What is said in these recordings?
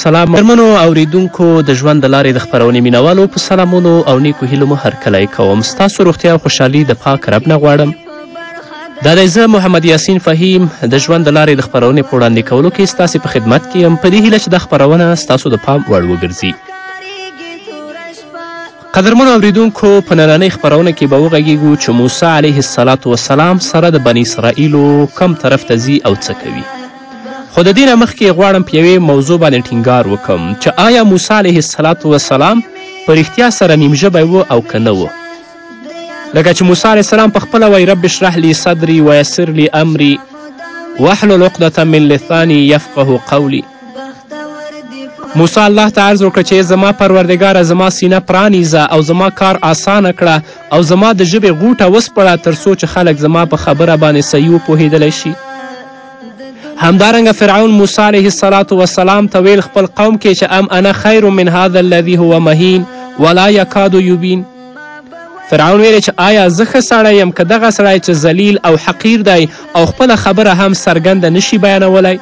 سلام مرمنو اوریدونکو د ژوند د لارې د خبرونې مینوالو په سلامونو او نیکو هیلو مو هرکلی کوم ستاسو روغتیا او خوشحالي د پاک رب نه غواړم دا دی زه محمد یاسین فهیم د ژوند د لارې د خپرونې په وړاندې کولو کې ستاسې په خدمت کې یم په دې هیله چې دا خپرونه ستاسو د پام وړ وګرځي قدرمنو اوریدونکو په نننۍ خپرونه کې به وغږیږو چې موسی علیه السلام سره د بني اسرائیلو کم طرف ته ځي او څه کوي خو د دې نه مخکې غواړم په یوې موضوع باندې ټینګار وکم چې آیا موسی علیه السلام وسلام په رښتیا سره نیم ژبی و او که نه و لکه چې موسی علیه السلام په خپله وایي رب اشرح لي صدري ویسر لي امري واحلل عقدة من لساني یفقه قولي موسی الله ته عرض وکړه چې زما پروردګاره زما سینه پرانیزه او زما کار آسانه کړه او زما د ژبې غوټه وسپړه تر څو چې خلک زما په خبره باندې صحیح وپوهېدلی شي همدارنګه فرعون موسی علیه السلام ته ویل خپل قوم کې چې ام انا خیر من هذا الذي هو مهین ولا یکاد یبین فرعون ویلی چې آیا زه ښه سړی یم که دغه سړی چې ذلیل او حقیر دی او خپله خبره هم څرګنده نشي بیانولی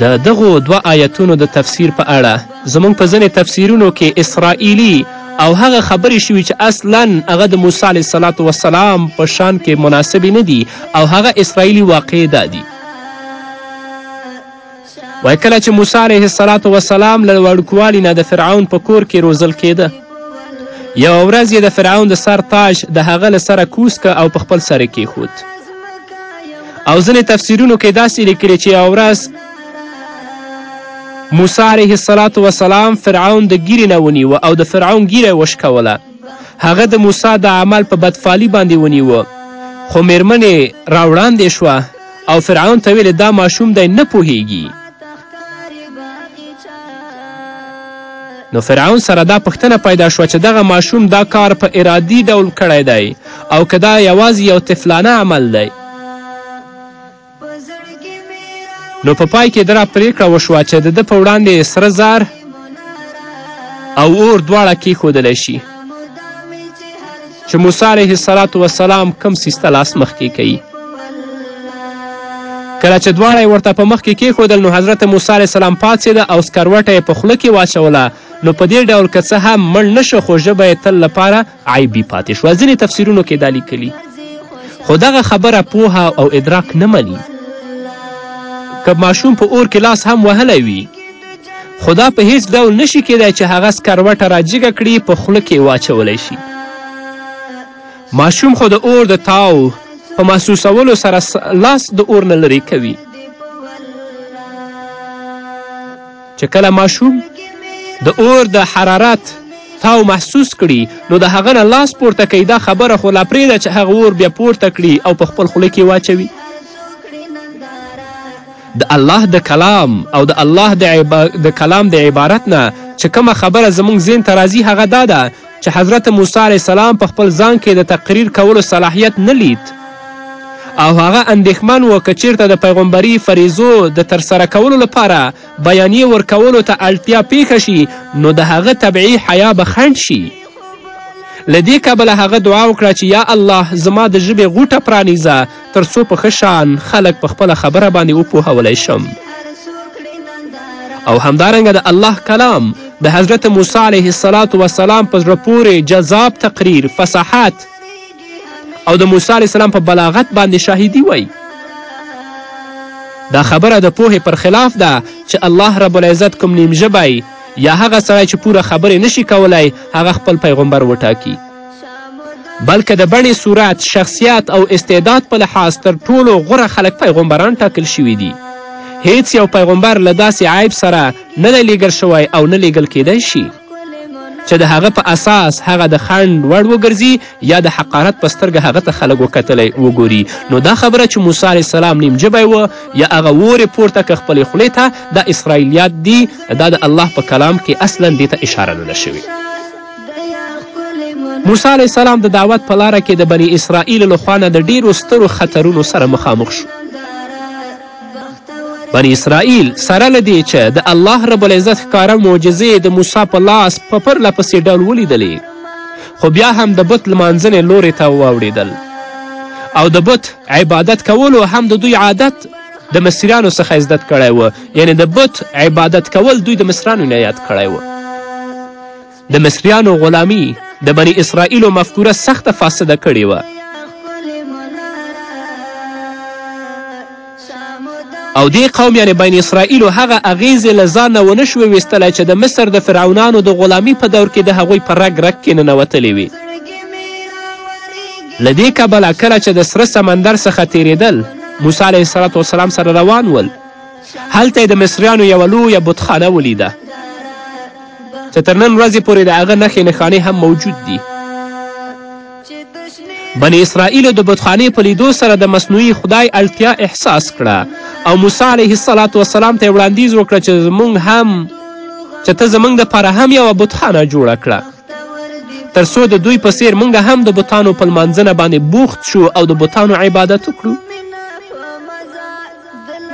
د دغو دوه آیتونو د تفسیر په اړه زموږ په ځینې تفسیرونو کې اسرائیلي او هغه خبرې شوي چې اصلا هغه د موسی علیه السلام وسلام په شان کې مناسبې نه دي او هغه اسرائیلي واقعې دا دي وای کله چې موسی علیه السلام وسلام له وړوکوالي نه د فرعون په کور کې روزل کېده یوه ورځ یې د فرعون د سر تاج د هغه له سره کوز که او په خپل سره کیښود او ځینې تفسیرونو کې داسې لیکلي چې یوه ورځ موسی علیه السلام فرعون د ګیرې نه ونیوه او د فرعون ګیره وشکوله هغه د موسی د عمل په بدفالي باندې ونیوه خو میرمنې راوړاندې شوه او فرعون ته ویلې دا ماشوم دی نه پوهیږي نو فرعون سره دا پوښتنه پیدا شوه چې دغه ماشوم دا کار په ارادي ډول کړی دی او که دا یوازې یو طفلانه عمل دی نو په پا پای کې دغه پریکړه وشوه چې د ده په وړاندې سره زار او اور دواړه کیښودلی شي چې موسی علیه السلام وسلام کم سیسته لاس مخکې کوي کله چې دواړه یې ورته په مخکې کیښودل نو حضرت موسی علیه السلام پاڅېده او سکروټه یې په خوله کې واچوله نو په دې ډول که څه هم مړ نشه خو ژبه یې تل لپاره عیبي پاتې شوه ځینې تفسیرونو کې دا لیکلي خو دغه خبره پوهه او ادراک نه مني که ماشوم په اور کې لاس هم وهلی وي خو دا په هیڅ ډول نشي کیدای چې هغه سکروټه راجیګه کړي په خوله کې واچولی شي ماشوم خو د اور د تاو په محسوسولو سره لاس د اور نه لرې کوي چې کله ماشوم د اور د حرارت تاو محسوس کړي نو د هغه نه لاس پورته کوي دا خبره خو لا پرېږده چې هغه اور بیا پورته کړي او په خپل خوله کې واچوي د الله د کلام او د الله د د کلام د عبارت نه چې کومه خبره زموږ ذهن ته راځي هغه دا ده چې حضرت موسی علیه السلام په خپل ځان کې د تقریر کولو صلاحیت نه لید او هغه اندېښمن و که چیرته د پیغمبري فریضو د ترسره کولو لپاره بیانیې ورکولو ته اړتیا پیښه شي نو د هغه طبعي حیا به خنډ شي له دې کبله هغه دعا وکړه چې یا الله زما د ژبې غوټه پرانیزه تر څو په ښه شان خلک په خپله خبره باندې وپوهولی شم او همدارنګه د الله کلام د حضرت موسی علیه السلام په زړه پورې جذاب تقریر فصاحت او د موسی علیه السلام په بلاغت باندې شاهدي وای دا خبره د پوهې پر خلاف ده چې الله رب العزت کوم نیم ژبی یا هغه سړی چې پوره خبرې نشي کولای هغه خپل پیغمبر وټاکي بلکې د بڼې صورت شخصیت او استعداد په لحاظ تر ټولو غوره خلک پیغمبران ټاکل شوي دي هیڅ یو پیغمبر له داسې عیب سره نه دی لیږل شوی او نه لیږل کیدی شي چې د هغه په اساس هغه د خنډ وړ وګرځي یا د حقارت په سترګه هغه ته خلک وکتلی وګوري نو دا خبره چې موسی علیه السلام نیم ژبی و یا هغه وورې پورته که خپلې خولې ته دا اسرائیلیات دي دا د الله په کلام کې اصلا دې ته اشاره نه ده شوې موسی علیه السلام د دعوت په لاره کې د بني اسرائیل لخوا نه د ډیرو سترو خطرونو سره مخامخ شو بني اسرائیل سره له دې چې د الله رب العزت ښکاره معجزې د موسی په لاس په پرله پسې ډول ولیدلې خو بیا هم د بت لمانځنې لورې ته واوړېدل او د بت عبادت کولو هم د دوی عادت د مصریانو څخه عزت کړی و یعنی د بت عبادت کول دوی د مصرانو نه یاد کړی و د مصریانو غلامی د بني اسرائیلو مفکوره سخته فاسده کړې وه او دې قوم یعنې بین اسرائیلو هغه اغیزې له ځانه ونه شوې ویستلی چې د مصر د فرعونانو د غلامي په دور کې د هغوی په رګ رګ کې ننوتلې وي له دې کبله کله چې د سره سمندر څخه تیریدل موسی علیه السلام وسلام سره روان ول هلته د مصریانو یوه لویه بتخانه ولیده چې تر نن ورځې پورې د هغه نښې نښانې هم موجود دي بنی اسرائیلو د بتخانې په لیدو سره د مصنوعي خدای اړتیا احساس کړه او موسی علیه السلام ته یې وړاندیز وکړه چې زموږ هم چې ته زموږ دپاره هم یوه بتخانه جوړه کړه تر څو د دوی په څیر موږ هم د بتانو په لمانځنه باندې بوخت شو او د بتانو عبادت وکړو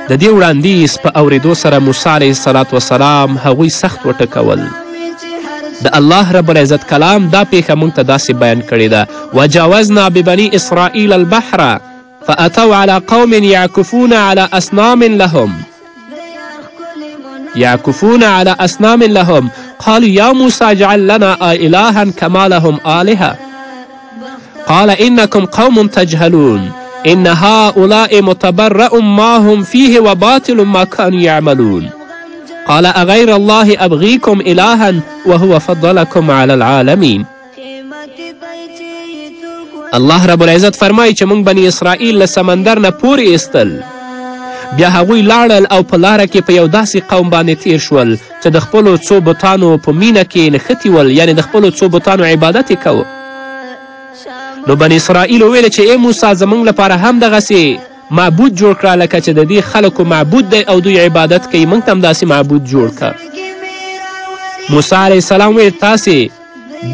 د دې وړاندیز په اوریدو سره موسی علیه السلام هغوی سخت وټکول د الله رب العزت کلام دا پیښه موږ ته داسې بیان کړې ده وجاوزنا ببني اسرائیل البحره فأتوا على قوم يعكفون على أصنام لهم يعكفون على أصنام لهم قالوا يا موسى اجعل لنا إلها كما لهم آلهة قال إنكم قوم تجهلون إن هؤلاء متبرأ ما هم فيه وباطل ما كانوا يعملون قال أغير الله أبغيكم إلها وهو فضلكم على العالمين الله رب العزت فرمایي چې موږ بني اسرائیل له سمندر نه پورې ایستل بیا هغوی لاړل او په لاره کې په یو داسې قوم باندې تیر شول چې د خپلو څو بتانو په مینه کې نښتي ول یعنې د خپلو څو بتانو عبادت یې کوه نو بني اسرائیلو ویل چې ای موسی زموږ لپاره هم دغسې معبود جوړ کړه لکه چې د دې خلکو معبود دی او دوی عبادت کوي موږ ته هم داسې معبود جوړ کړه موسی علیه السلام ویل تاسې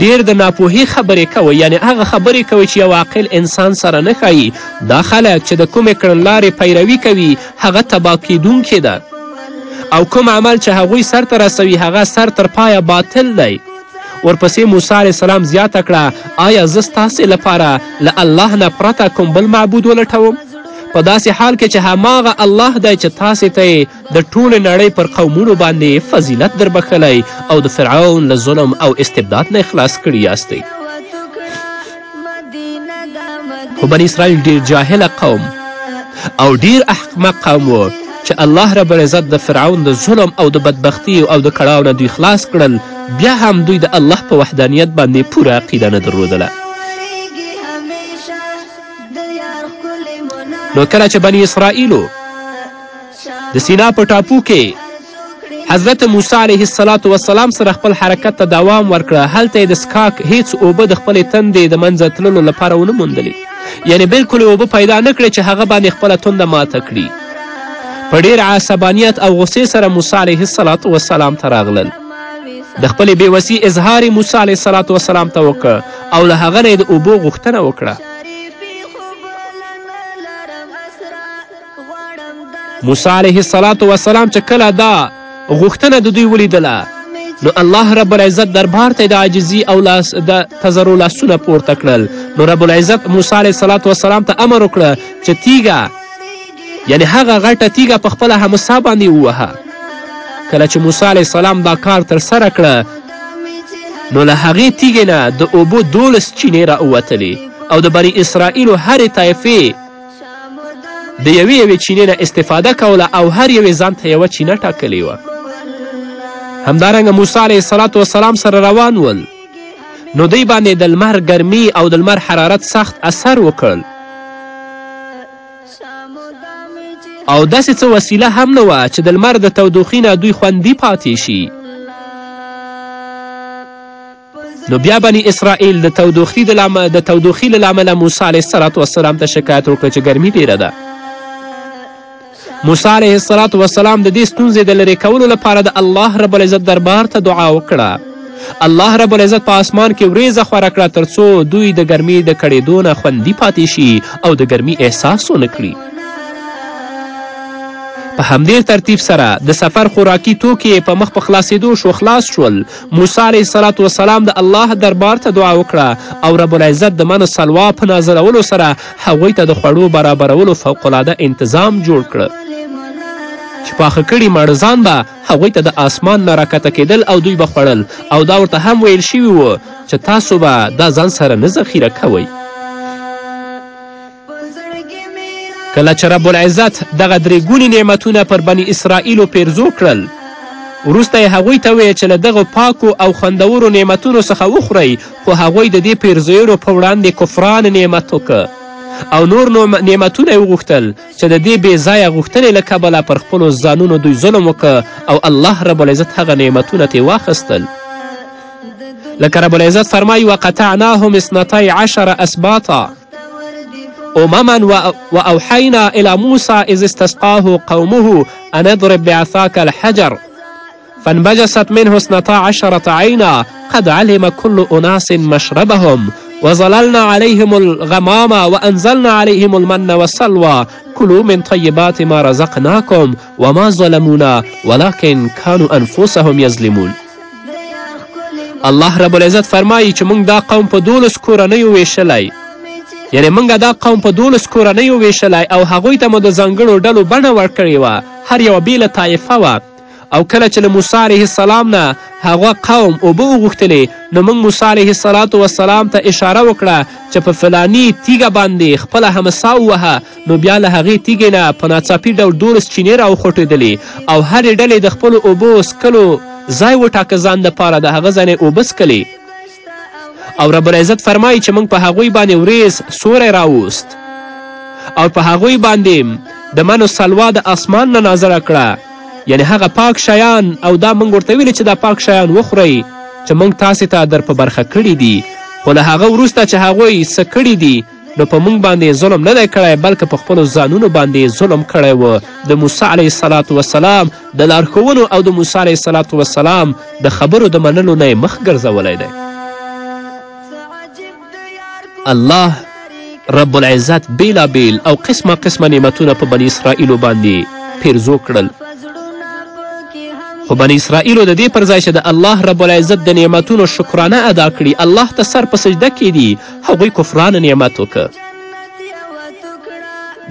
ډیر د ناپوهي خبرې کوئ یعنی هغه خبرې کوئ چې یو عاقل انسان سره نه ښایي دا خلک چې د کومې کړنلارې پیروي کوي هغه تبا کیدونکې ده او کوم عمل چې هغوی سرته رسوي هغه سر تر پایه باطل دی ورپسې موسی علیه السلام زیاته کړه آیا زه ستاسې لپاره له الله نه پرته کوم بل معبود ولټوم په داسې حال کې چې هماغه الله دی چې تاسې ته یې د ټولې نړۍ پر قومونو باندې فضیلت دربخلی او د فرعون له ظلم او استبداد نه خلاص کړي یاستئ خو بني اسرائیل ډیر جاهله قوم او ډیر احمق قوم و چې الله رب العزت د فرعون د ظلم او د بدبختی او د کړاو نه دوی خلاص کړل بیا هم دوی د الله په وحدانیت باندې پوره عقیده نه درلودله نو کله چې بنی اسرائیلو د سینا په ټاپو کې حضرت موسی علیه السلام وسلام سره خپل حرکت ته دوام ورکړه هلته یې د سکاک هیڅ اوبه د خپلې تندې د منځه تللو لپاره ونه موندلې یعنی بلکل اوبه پیدا نه کړې چې هغه باندې خپله تنده ماته کړي په ډیر عصبانیت او غصې سره موسی علیه السلام ته راغلل د خپلې بېوسي اظهار موسی علیه السلام ته وکړ او له هغه نه د اوبو غوښتنه وکړه موسی علیه السلام چې کله دا غوښتنه د دوی ولیدله نو الله رب العزت دربار ته د عاجزي او لاس د تزرو لاسونه پورته کړل نو رب العزت موسی علیه السلام ته امر وکړه چې تیګه یعنی هغه غټه تیګه په خپله همسا باندې ووهه کله چې موسی علیه السلام دا کار ترسره کړه نو له هغې تیږې نه د اوبو دولس چینې راووتلې او د بری اسرائیلو هرې طایفې د یوې یوې چینې نه استفاده کوله او هر یوې ځان ته یوه چینه ټاکلې وه همدارنګه موسی علیه صلات وسلام سره روان ول نو دوی باندې د لمر ګرمي او د لمر حرارت سخت اثر وکړل او داسې څه وسیله هم نه وه چې د لمر د تودوخې نه دوی خوندي پاتې شي نو بیا بني اسرائیل د تودوخې د تودوخې له امله موسی علیه السلام ته شکایت وکړ چې ګرمي ډېره ده موسی علیه السلام وسلام د دې ستونزې د لرې کولو لپاره د الله رب العزت دربار ته دعا وکړه الله رب العزت په اسمان کې وریځه خوره کړه ترڅو دوی د ګرمۍ د کړېدو نه خوندي پاتې شي او د ګرمۍ احساس ونه کړي په همدې ترتیب سره د سفر خوراکي توکي په مخ په خلاصېدو شو خلاص شول موسی علیه السلام وسلام د الله دربار ته دعا وکړه او رب العزت د من سلوا په نازلولو سره هغوی ته د خوړو برابرولو فوقالعاده انتظام جوړ کړه چې پاخه کړي مړزان به هغوی ته د اسمان نه راکښته کېدل او دوی به خوړل او دا ورته هم ویل شوي وو چې تاسو به دا ځان سره نه ذخیره کوئ کله چې رب العزت دغه درې ګونې نعمتونه پر بني اسرائیلو پیرزو کړل وروسته یې هغوی ته ویل چې له دغو پاکو او خوندورو نعمتونو څخه وخورئ خو هغوی د دې پیرزویرو په وړاندې کفران نعمت وکړه او نور نعمتونه یې وغوښتل چې د دې بې ځایه غوښتنې له کبله پر خپلو ځانونو دوی ظلم وکړه او الله رب العزت هغه نعمتونه ترې واخیستل لکه رب العزت فرمایي وقطعناهم اثنتی عشر اسباطا امما واوحینا الى موسی اذ استسقاه قومه ان اضرب بعصاک الحجر فانبجست منه اثنتا عشرة عينا قد علم كل أناس مشربهم وظللنا عليهم الغمام وأنزلنا عليهم المن والسلوى كلوا من طيبات ما رزقناكم وما ظلمونا ولكن كانوا أنفسهم يظلمون الله رب العزت فرمایي چې موږ دا قوم په دولس کورنیو ویشلی یعنی موږ دا قوم په دولس کورنیو ویشلی او هغوی ته مو د ځانګړو ډلو بڼه ورکړې وه هر یوه بیله طایفه وه او کله چې له موسی علیه السلام نه هغه قوم اوبه وغوښتلې نو موږ موسی علیه السلام وسلام ته اشاره وکړه چې په فلانی تیږه باندې خپله همسا ووهه نو بیا له هغې تیږې نه په ناڅاپي ډول دولس چینې راوخوټېدلې او هرې ډلې د خپلو اوبو څکلو ځای وټاکه ځان دپاره د هغه ځای نه اوبه څکلې او رب العزت فرمایي چې موږ په هغوی باندې وریز سوری راوست او په هغوی باندې د منو سلوا د اسمان نه نازله کړه یعنی هغه پاک شیان او دا موږ ورته ویلي چې دا پاک شیان وخورئ چې موږ تاسې ته در په برخه کړي دي خو له هغه وروسته چې هغوی څه کړي دي نو په موږ باندې ظلم نه دی کړی بلکې په خپلو ځانونو باندې ظلم کړی و د موسی علیه صلات وسلام د لارښوونو او د موسی علیه صلات وسلام د خبرو د منلو نه مخ ګرځولی دی الله رب العزت بیلابیل او قسمه قسمه نعمتونه په بني اسرائیلو باندې پیرزو کړل خو بني اسرائیلو د دې پر ځای چې د الله رب العزت د نعمتونو شکرانه ادا کړي الله ته سر په سجده کیدي هغوی کفرانه نعمت وکړه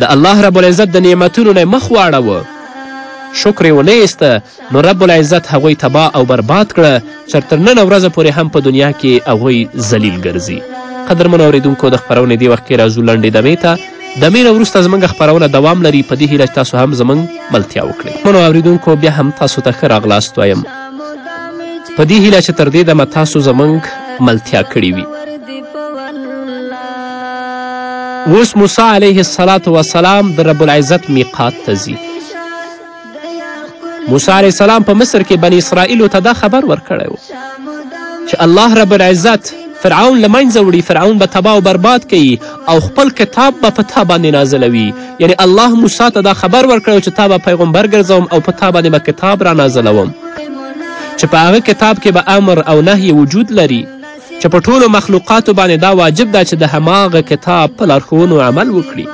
د الله رب العزت د نعمتونو نه مخ واړوه شکر یې ونه ایسته نو رب العزت هغوی تباه او برباد کړه چې تر نن ورځه پورې هم په دنیا کې هغوی ذلیل ګرځي قدرمنو اورېدونکو د خپرونې دې وخت کې راځو لنډې دمې ته د مینه وروسته زموږ خپرونه دوام لري په دې هیله چې تاسو هم زموږ ملتیا وکړئ منو اوریدونکو بیا هم تاسو ته ښه راغلاست وایم په دې هیله چې تر دې دمه تاسو زموږ ملتیا کړې وي اوس موسی علیه السلام وسلام د رب العزت میقات ته ځي موسی علیه السلام په مصر کې بنی اسرائیلو ته دا خبر ورکړی و چې الله رب العزت فرعون له منځه وړي فرعون به تباه او برباد کوي او خپل کتاب به په تا باندې نازلوي یعنی الله موسی ته دا خبر ورکړی چې تا به پیغمبر ګرځوم او په تا باندې به کتاب را نازلوم چې په هغه کتاب کې به امر او نهی وجود لري چې په ټولو مخلوقاتو باندې دا واجب ده چې د هماغه کتاب په لارښوونو عمل وکړي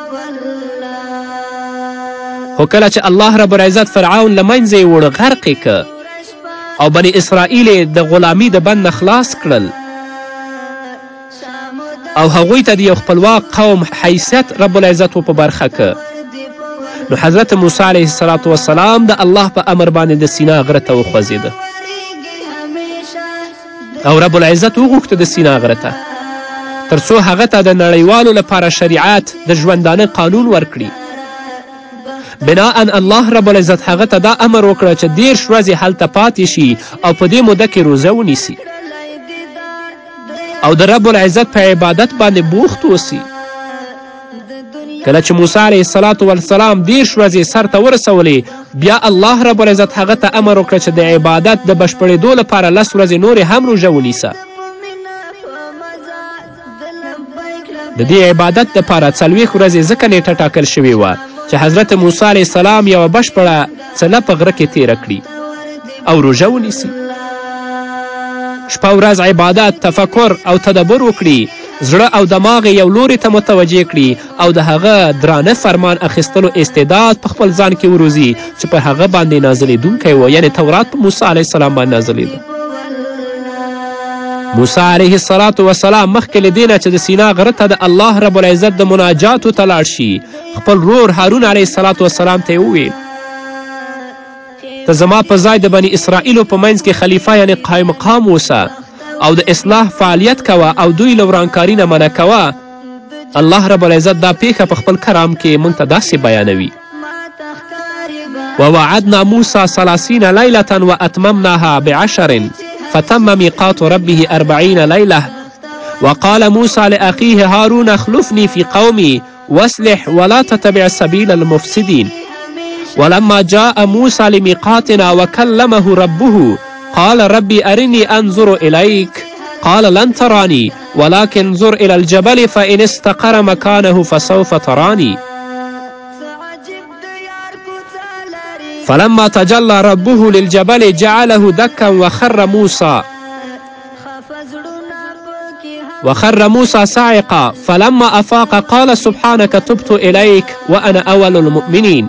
خو کله چې الله رب العزت فرعون له منځه یې وړ غرق که او بني اسرائیل د غلامی د بند خلاص کړل او هغوی ته د یو خپلواک قوم حیثیت رب العزت و په برخه که نو حضرت موسی علیه السلام وسلام د الله په امر باندې د سینا غره ته وخوځېده او رب العزت وغوښته د سینا غره ته تر څو هغه ته د نړیوالو لپاره شریعت د ژوندانه قانون ورکړي بناء الله رب العزت هغه ته دا امر وکړه چې دیرش ورځې هلته پاتې شي او په دې موده کې روزه ونیسي او د رب العزت په عبادت باندې بوخت اوسي کله چې موسی علیه السلام والسلام دېرش ورځې سرته ورسولې بیا الله رب العزت هغه ته امر وکړه چې د عبادت د بشپړېدو لپاره لس ورځې نورې هم روژه ونیسه د دې عبادت دپاره څلوېښت ورځې ځکه نیټه ټاکل شوې وه چې حضرت موسی علیه السلام یوه بشپړه څله په غره کې تېره کړي او روژه ونیسي شپه ورځ عبادت تفکر او تدبر وکړي زړه او دماغ یو لوري ته متوجه کړي او د هغه درانه فرمان اخیستلو استعداد په خپل ځان کې وروزي چې په هغه باندې نازلیدونکی و یعنی تورات په موسی علیه السلام باندې نازلیده موسی علیه الصلاة وسلام مخکې له دې نه چې د سینا غره ته د الله رب العزت د مناجاتو ته لاړ شي خپل رور هارون علیه السلام ته یې وویل ته زما په ځای د بني اسرائیلو په منځ کې خلیفه یعنې قای مقام اوسه او د اصلاح فعالیت کوه او دوی له ورانکاري نه منع کوه الله رب العزت دا پیښه په خپل کرام کې موږ ته داسې بیانوي ووعدنا موسى ثلاثين ليلة وأتممناها بعشر فتم ميقات ربه أربعين ليلة وقال موسى لأخيه هارون اخلفني في قومي واصلح ولا تتبع سبيل المفسدين ولما جاء موسى لميقاتنا وكلمه ربه قال ربي أرني أنظر إليك قال لن تراني ولكن انظر إلى الجبل فإن استقر مكانه فسوف تراني فلما تجلى ربه للجبل جعله دكا وخر موسى وخر موسى صاعقا فلما أفاق قال سبحانك تبت إليك وأنا أول المؤمنين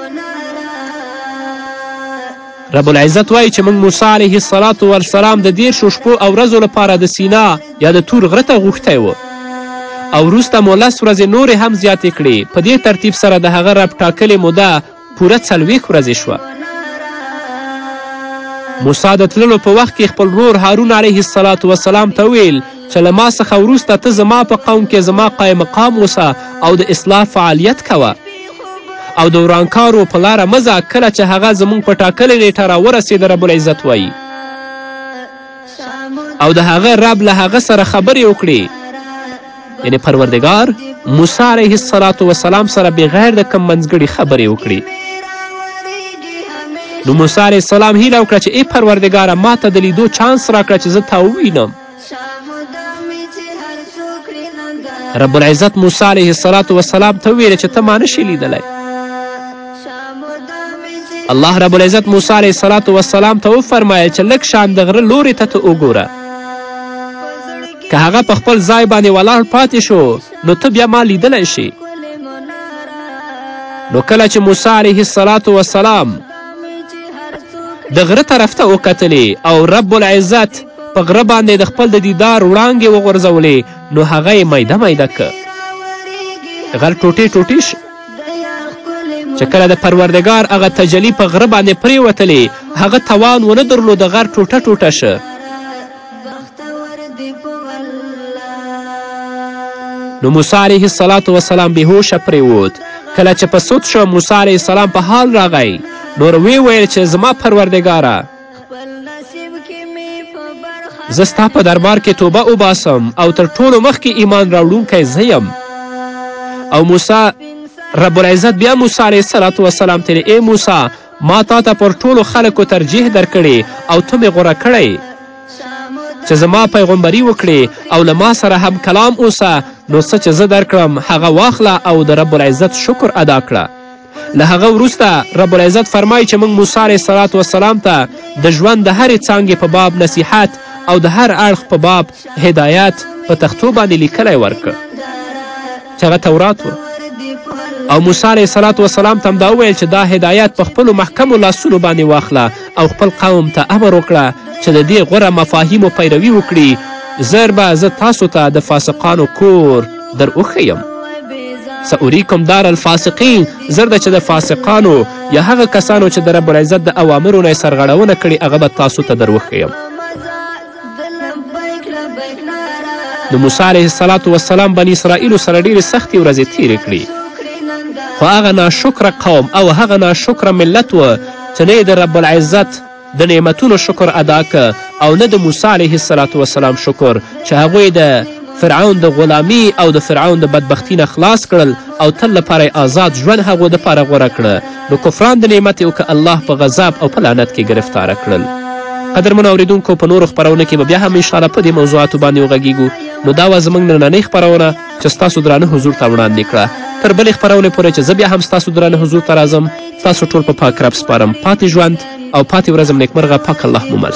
رب العزت وایي چې موږ موسی علیه الصلات والسلام د دیرشو شپو او ورځو لپاره د سینا یا د تور غره ته غوښتی و او وروسته مو لس ورځې نورې هم زیاتې کړې په دې ترتیب سره د هغه رب ټاکلې موده پوره څلوېښت ورځې شوه موسی د تللو په وخت کې خپل ورور هارون علیه الصلات وسلام ته ویل چې له ما څخه وروسته ته زما په قوم کې زما قای مقام اوسه او د اصلاح فعالیت کوه او د ورانکارو په لاره مه ځه کله چې هغه زموږ په ټاکلې نیټه راورسېده رب العزت وایي او د هغه رب له هغه سره خبرې وکړي یعنی پروردگار موسی علیه السلام وسلام سره بغیر د کم منځګړي خبرې وکړي نو موسی علیه السلام هیله وکړه چې ای پروردګاره ما ته د لیدو چانس راکړه چې زه تا ووینم رب العزت موسی علیه السلام ته وویله چې ته ما نشې لیدلی الله رب العزت موسی علیه السلام وسلام ته وفرمایل چې لږ شان د غره لوري ته ته وګوره که هغه په خپل ځای باندې ولاړ پاتې شو نو ته بیا ما لیدلی شي نو کله چې موسی علیه السلام د غره طرف ته وکتلې او رب العزت په غره باندې د خپل د دیدار وړانګې وغورځولې نو هغه یې میده میده که غر ټوټې ټوټې چې کله د پروردګار هغه تجلی په غره باندې پرېوتلې هغه توان ونه درلود غر ټوټه ټوټه شه نو موسی علیه السلام وسلام بېهوشه پرېوت کله چې په سود شو موسی علیه السلام په حال راغی نور وی ویل چې زما پروردګاره زه ستا په دربار کې توبه وباسم او تر ټولو مخکې ایمان راوړونکی زه یم او موسی رب العزت بیا موسی علیه صلات وسلام ته ای موسی ما تا ته پر ټولو خلکو ترجیح درکړې او ته مې غوره کړی چې زما پیغمبري وکړې او له ما سره هم کلام اوسه نو څه چې زه درکړم هغه واخله او د رب العزت شکر ادا کړه له هغه وروسته رب العزت فرمایي چې موږ موسی علیه صلات وسلام ته د ژوند د هرې څانګې په باب نصیحت او د هر اړخ په باب هدایت په تختو باندې لیکلی ورکړ چې هغه تورات و او موسی علیه صلات وسلام ته همدا وویل چې دا هدایت په خپلو محکمو لاسونو باندې واخله او خپل قوم ته امر وکړه چې د دې غوره مفاهیمو پیروي وکړي زر به زه تاسو ته تا د فاسقانو کور در وښیم ساوریکم دار الفاسقین زر ده چې د فاسقانو یا هغه کسانو چې د رب العزت د اوامرو نه یې سرغړونه کړې هغه به تاسو ته تا در وښیم د موسی علیه السلام بني اسرائیلو سره ډیرې سختې ورځې تیرې کړې خو هغه ناشکره قوم او هغه ناشکره ملت و چې نه د رب العزت د نعمتونو شکر ادا که او نه د موسی علیه السلام شکر چې هغوی د فرعون د غلامی او د فرعون د بدبختی نه خلاص کړل او تل لپاره آزاد ژوند هغو دپاره غوره کړه نو کفران د نعمت یو که الله په غذاب او په لعنت کې ګرفتاره کړل قدرمنو اوریدونکو په نورو خپرونه کې به بیا هم انشاءالله په دې موضوعاتو باندې وغږیږو نو دا وه زموږ نننۍ خپرونه چې ستاسو درانه حضور ته وړاندې کړه تر بلې خپرونې پورې چې زه بیا هم ستاسو درانه حضور ته راځم ستاسو ټول په پاک رب سپارم پاتې ژوند او پاتې ورځم نیکمرغه پاک الله مو مل